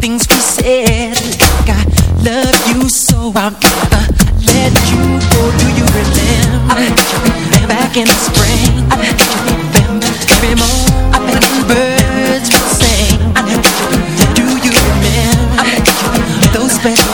things we said Like I love you so I'll never let you go Do you remember? remember. Back in the spring I remember Every morning the birds would sing Do you remember? Those special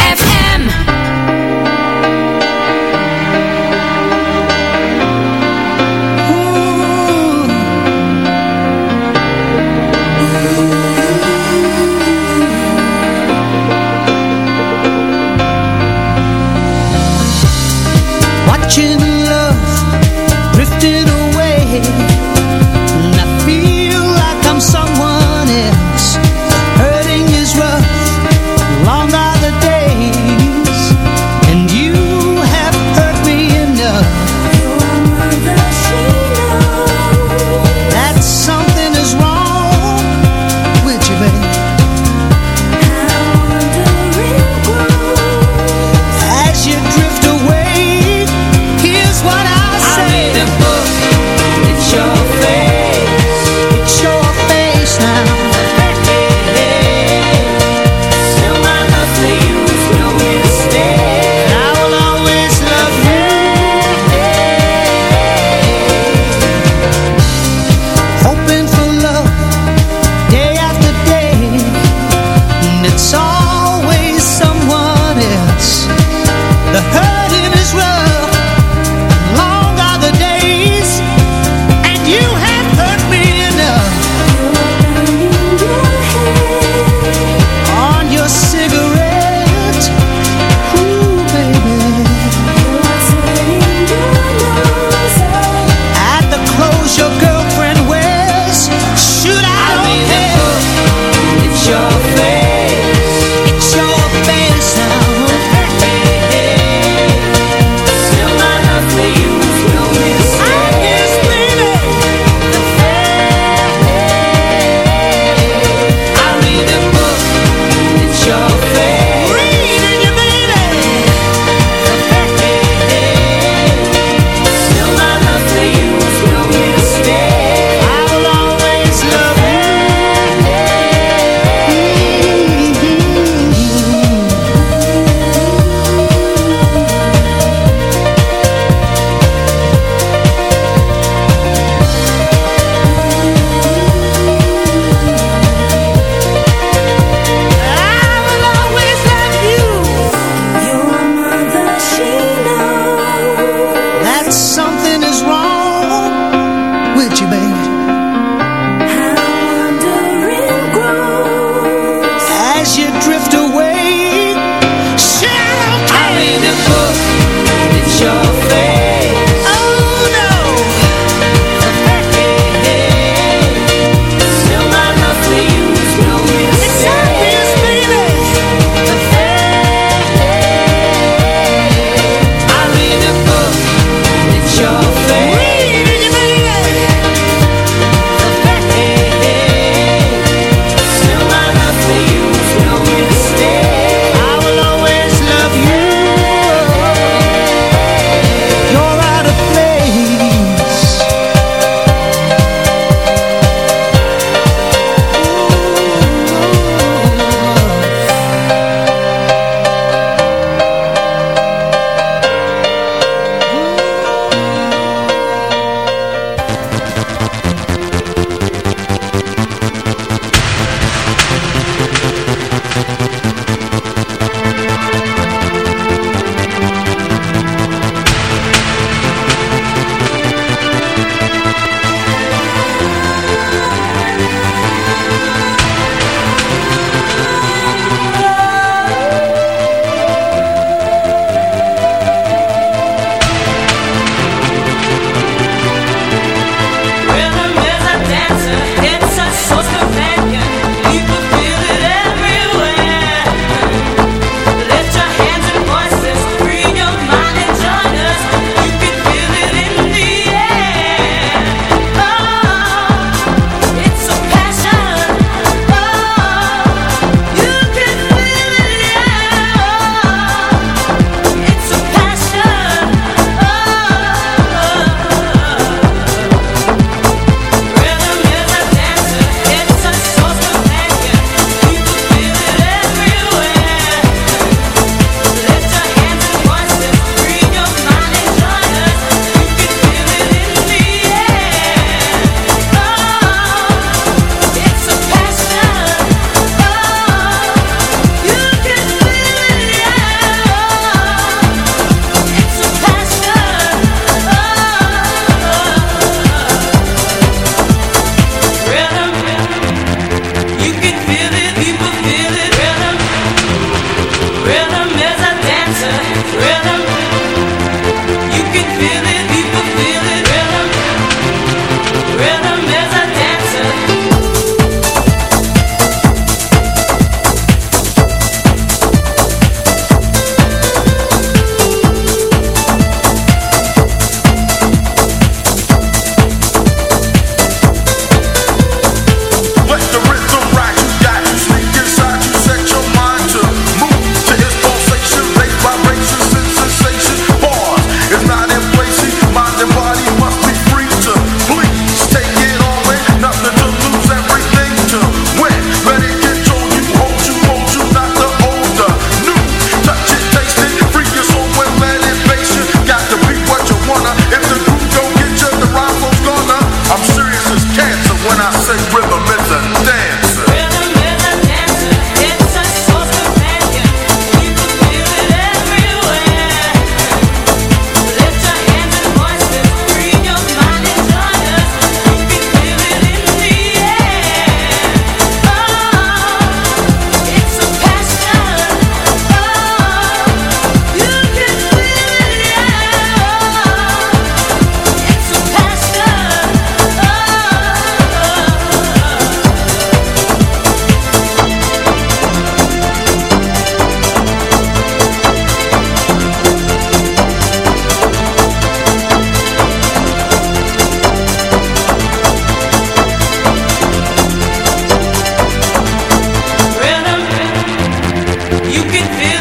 it feels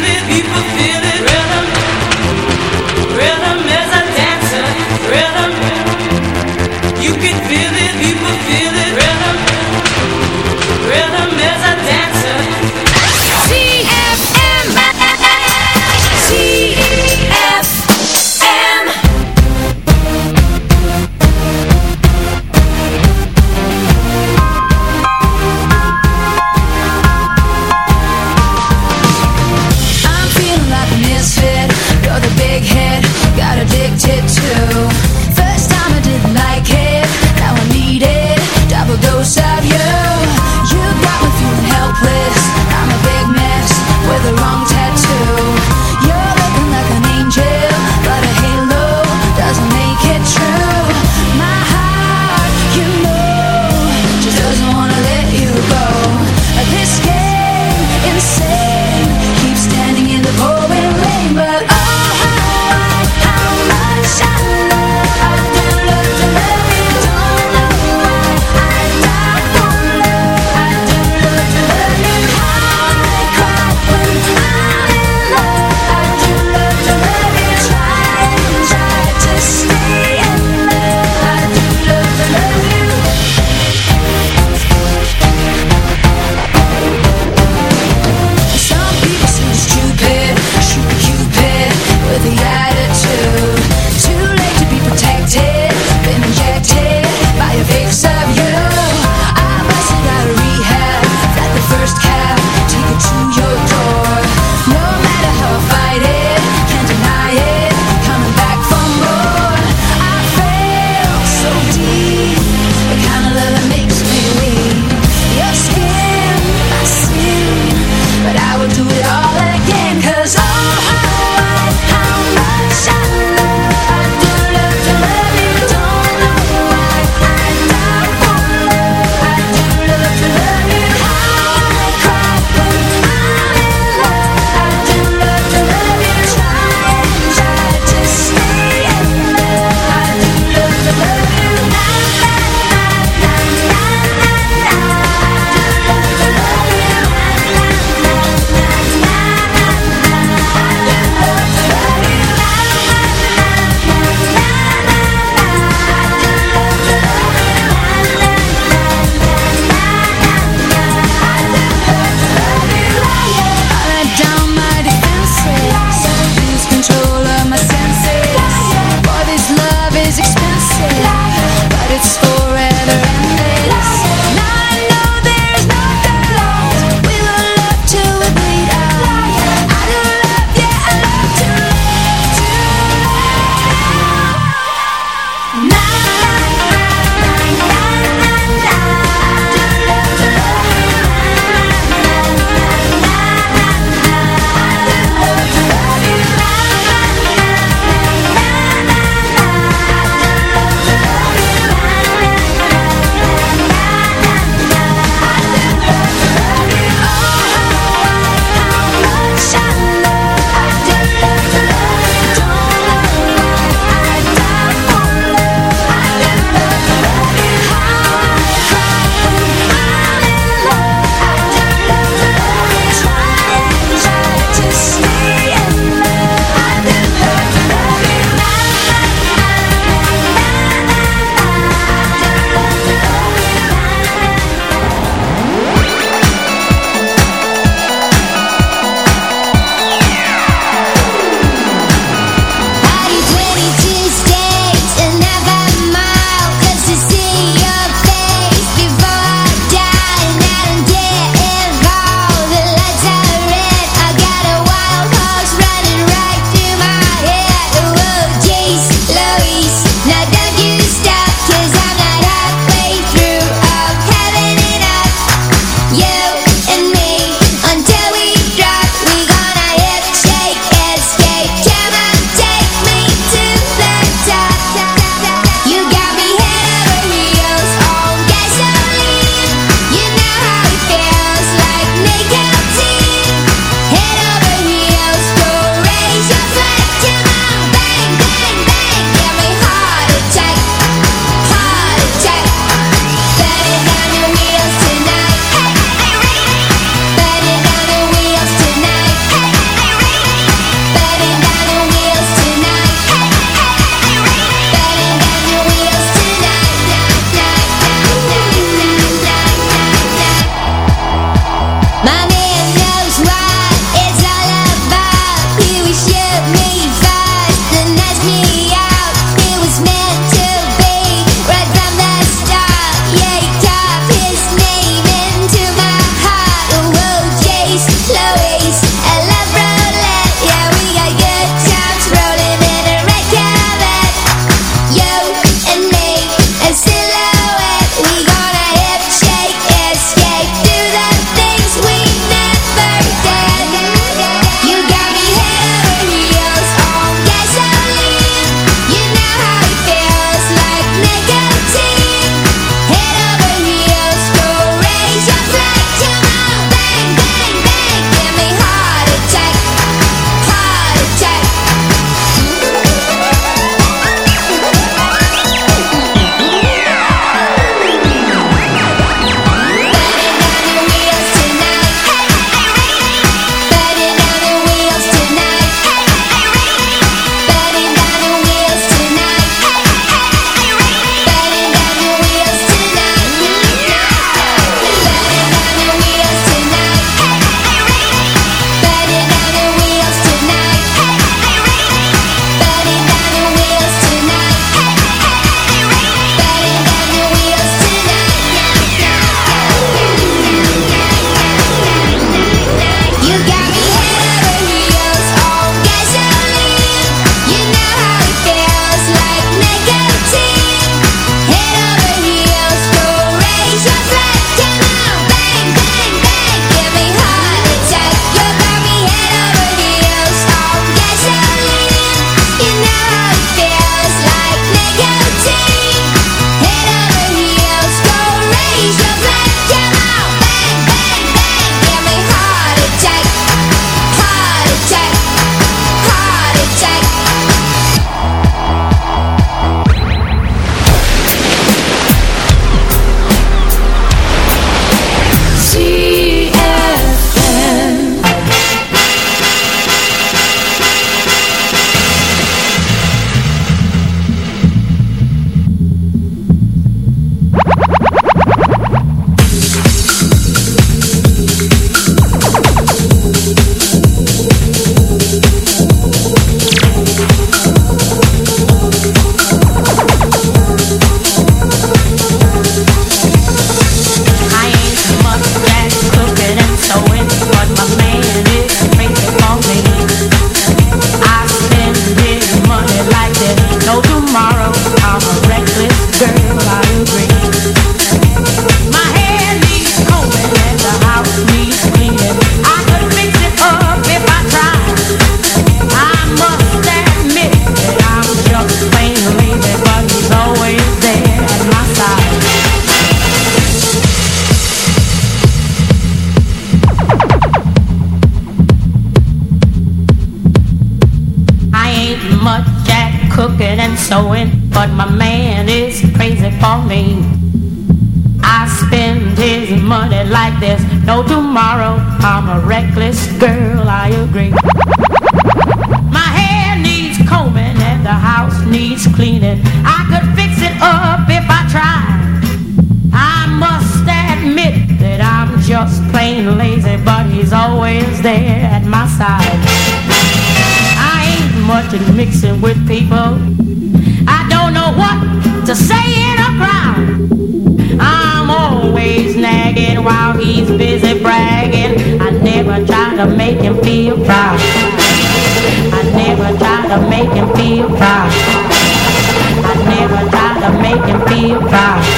pipa.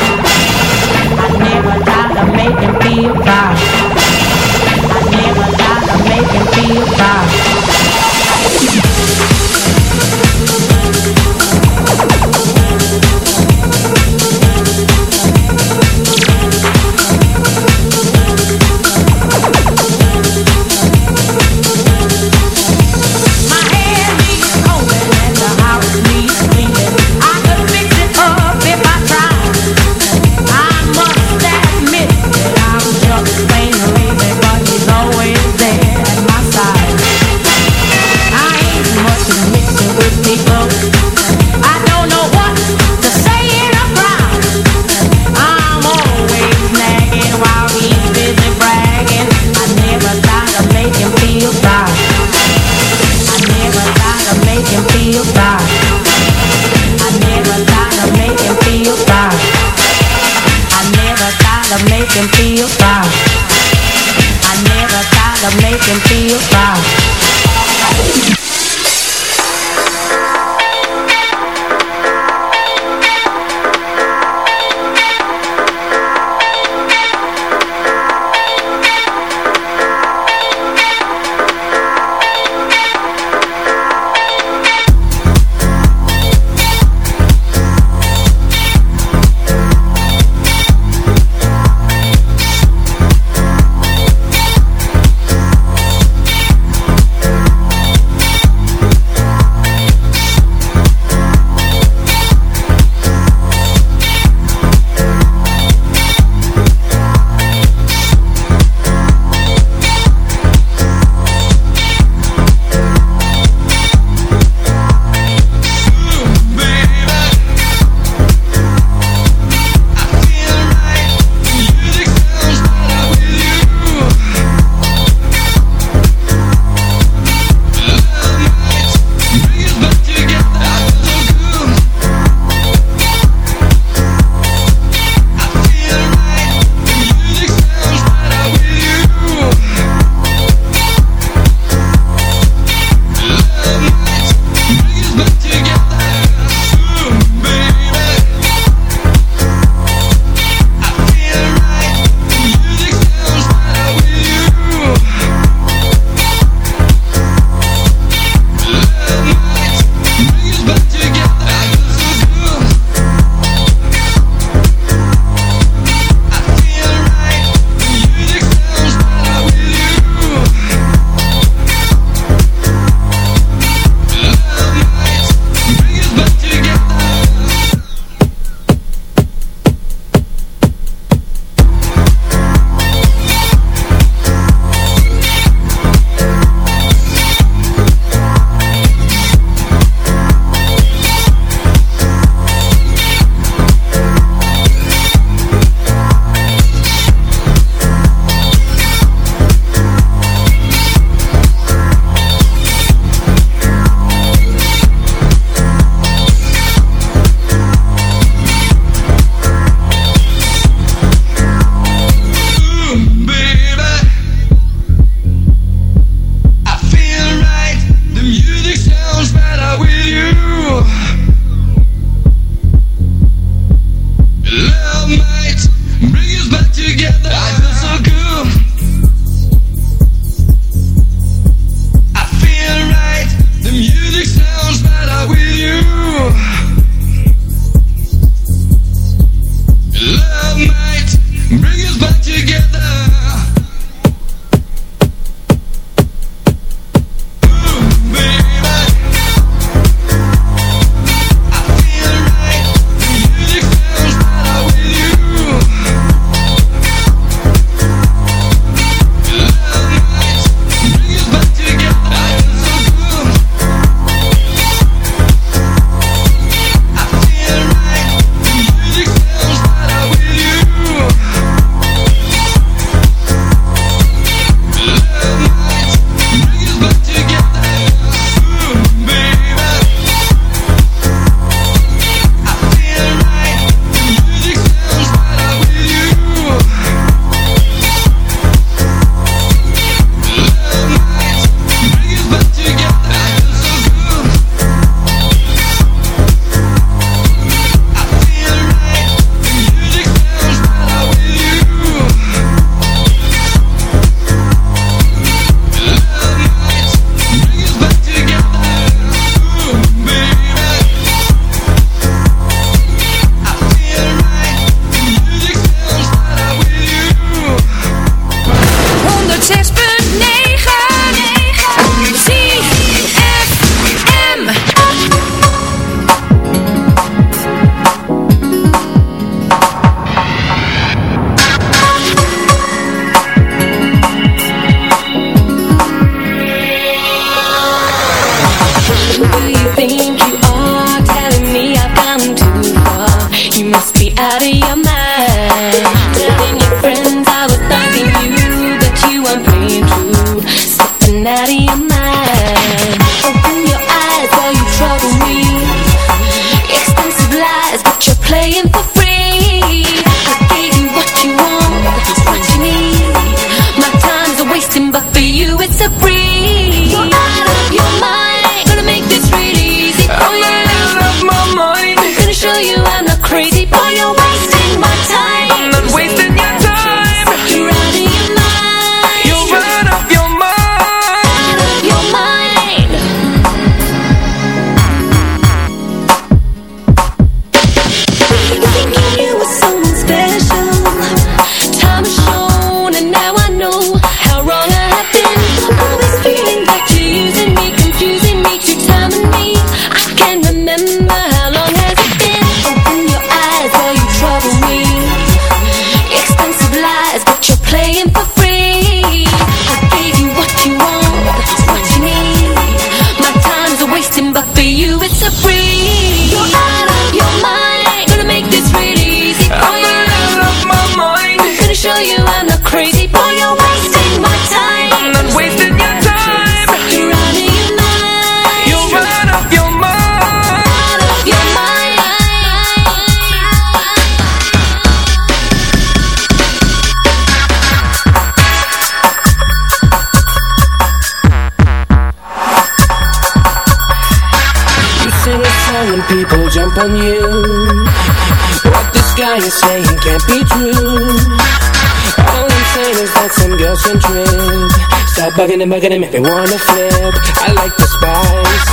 Bugging and bugging and make me wanna flip. I like the spice.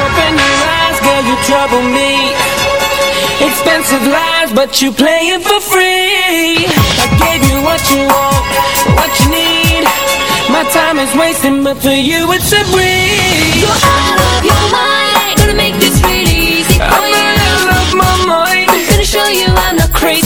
Open your eyes, girl, you trouble me. Expensive lies, but you play it for free. I gave you what you want, what you need. My time is wasting, but for you it's a breeze. You're out of your mind. You I'm not crazy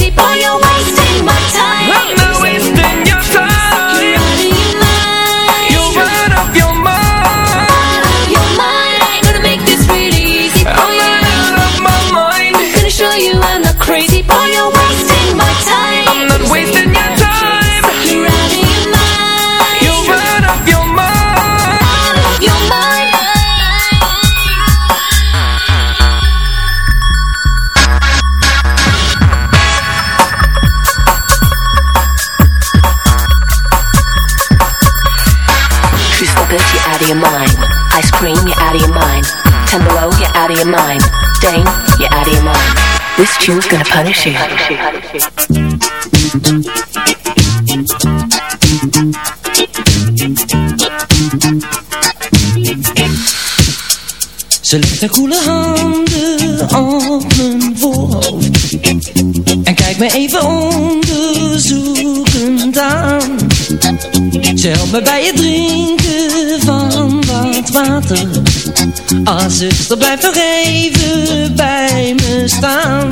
This tune's gonna punish you. Ze legt haar koele handen op mijn voorhoofd En kijkt me even onderzoekend aan Ze helpt me bij het drinken van wat water. Ah zuster, blijf nog even bij me staan.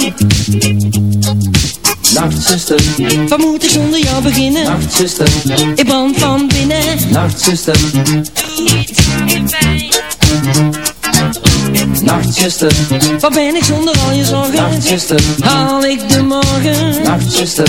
Nachtzuster, Wat moet ik zonder jou beginnen? nachtzuster, Ik brand van binnen. Nachtzuster, nachtzuster, Wat ben ik zonder al je zorgen? nachtzuster, Haal ik de morgen? nachtzuster,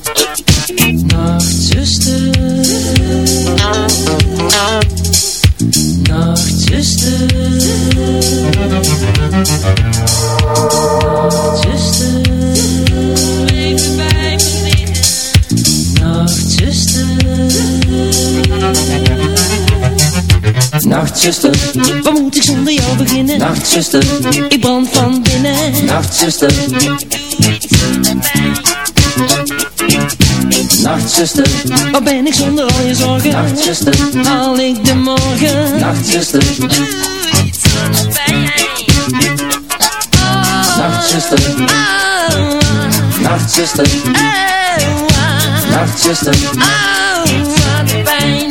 nachtzuster, Wat moet ik zonder jou beginnen? nachtzuster, Ik brand van binnen. Nachtzuster, nachtzuster, Wat ben ik zonder al je zorgen? nachtzuster, Haal ik de morgen? nachtzuster, nachtzuster, nachtzuster, nachtzuster, Oh, wat de pijn, de pijn,